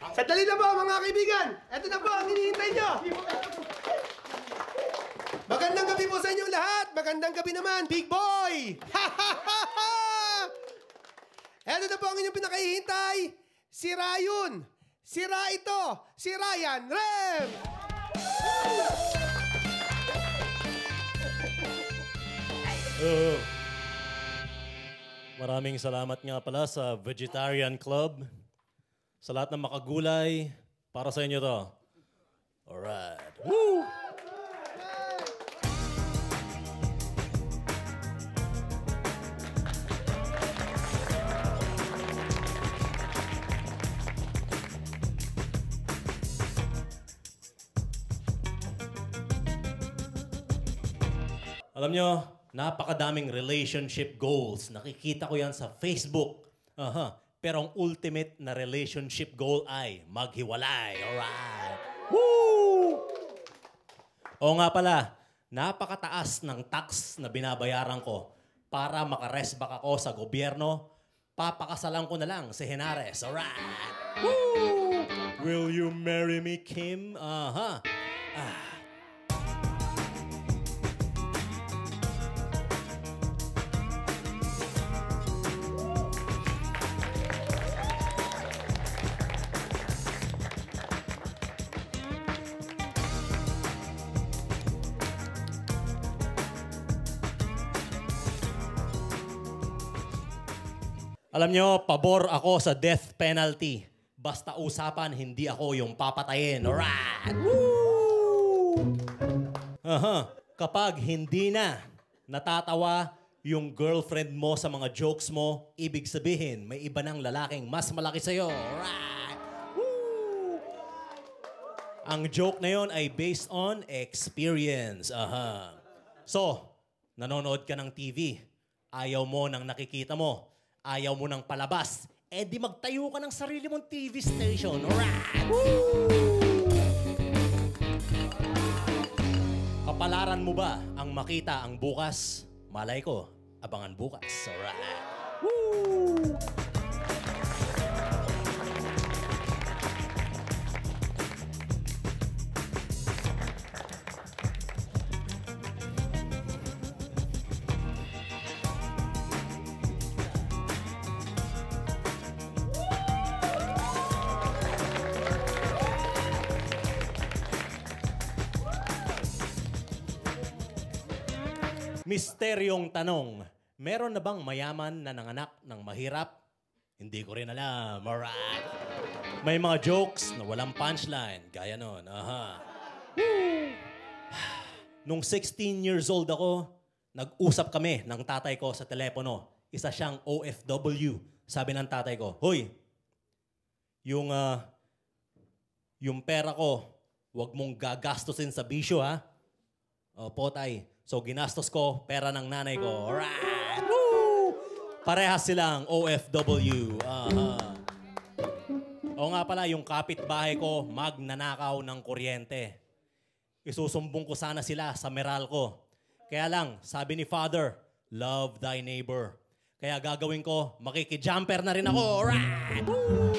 Sandali na po mga kaibigan. Ito na po ang hinihintay nyo. Magandang gabi po sa inyong lahat. Magandang gabi naman, big boy. Ito na po ang inyong pinakahihintay. Si Rayun. Si Ra ito. Si Ryan Rem. Oo. Maraming salamat nga pala sa Vegetarian Club. Sa lahat ng makagulay, para sa inyo to. Alright. Woo! Alam nyo, napakadaming relationship goals. Nakikita ko yan sa Facebook. Aha. Pero ang ultimate na relationship goal ay maghiwalay. Alright. Woo! O nga pala, napakataas ng tax na binabayaran ko para makaresback ako sa gobyerno. Papakasalan ko na lang si Henares. Alright. Woo! Will you marry me, Kim? Aha. Ah. Alam nyo, pabor ako sa death penalty. Basta usapan, hindi ako yung papatayin. Alright! Woo! Aha. Kapag hindi na natatawa yung girlfriend mo sa mga jokes mo, ibig sabihin, may iba ng lalaking mas malaki sa'yo. Alright! Woo! Ang joke na yon ay based on experience. Aha. So, nanonood ka ng TV. Ayaw mo ng nakikita mo. Ayaw mo ng palabas. Eh di magtayo ka ng sarili mong TV station. Alright! Kapalaran mo ba ang makita ang bukas? Malay ko, abangan bukas. Alright! Woo! Misteryong tanong, meron na bang mayaman na nanganak ng mahirap? Hindi ko rin alam. Alright. May mga jokes na walang punchline. Gaya nun. Aha. Nung 16 years old ako, nag-usap kami ng tatay ko sa telepono. Isa siyang OFW. Sabi ng tatay ko, Hoy, yung, ah, yung pera ko, wag mong gagastusin sa bisyo, ha? Opo, tay. So, ginastos ko, pera ng nanay ko. Alright! Woo! Parehas silang OFW. Aha. O nga pala, yung kapitbahay ko, magnanakaw ng kuryente. Isusumbong ko sana sila sa Meralco. Kaya lang, sabi ni Father, love thy neighbor. Kaya gagawin ko, makikijumper na rin ako. Alright! Woo!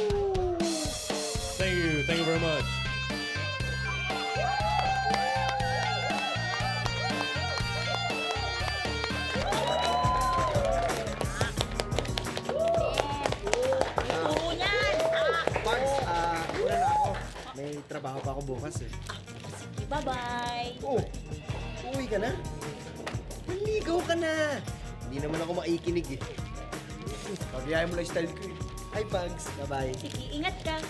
Thank you. Thank you very much. Trabaho pa ako bukas eh. sige, bye-bye! Oh, uwi ka na? Maligaw ka na. Hindi naman ako maikinig eh. Pabiyahe mo lang style ko eh. Hi, Bugs. Bye-bye. Sige, ingat ka!